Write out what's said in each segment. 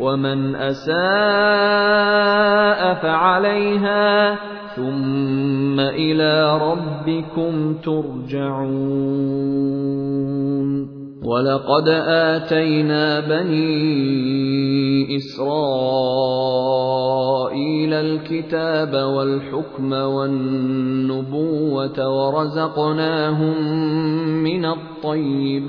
ومن اساء فعليها ثم إلى ربكم ترجعون ولقد اتينا بني اسرائيل الكتاب والحكم والنبوه ورزقناهم من الطيبات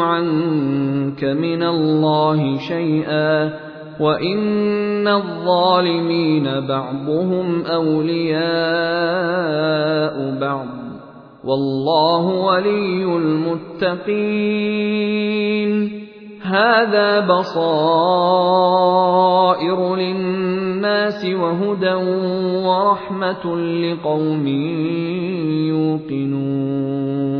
عنك مِنَ اللَّهِ شَيْئًا وَإِنَّ الظَّالِمِينَ بَعْضُهُمْ أَوْلِيَاءُ بَعْضٍ وَاللَّهُ وَلِيُّ الْمُتَّقِينَ هَٰذَا بَصَائِرُ لِلنَّاسِ وَهُدًى وَرَحْمَةٌ لِّقَوْمٍ يُوقِنُونَ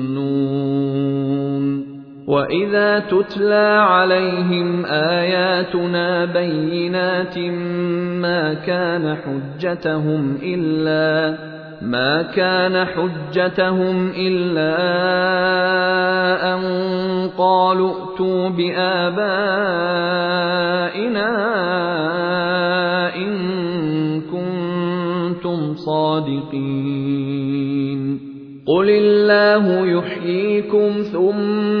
وَإِذَا تُتْلَىٰ عَلَيْهِمْ آيَاتُنَا بَيِّنَاتٍ مَّا كَانَ حُجَّتَهُمْ إِلَّا ما كان حجتهم إلا أن قالوا ائتوا بآبائنا إن كنتم صادقين قُلِ اللَّهُ يُحْيِيكُمْ ثُمَّ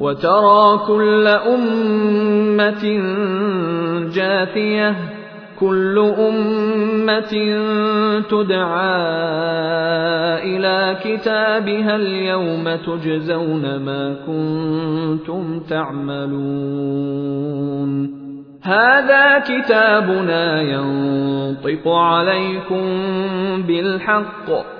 وَتَرَىٰ كُلَّ أُمَّةٍ جَاثِيَةً كُلُّ أُمَّةٍ تُدْعَىٰ إِلَىٰ كِتَابِهَا الْيَوْمَ تُجْزَوْنَ مَا كُنتُمْ تَعْمَلُونَ. هَٰذَا كِتَابُنَا يَنطِقُ عَلَيْكُم بِالْحَقِّ ۚ.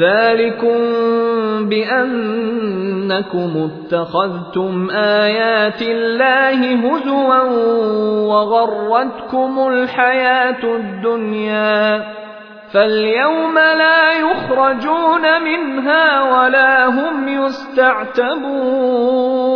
ذلكم بانكم اتخذتم ايات الله هزوا وغرتكم الحياة الدنيا فاليوم لا يخرجون منها ولا هم يستعتبون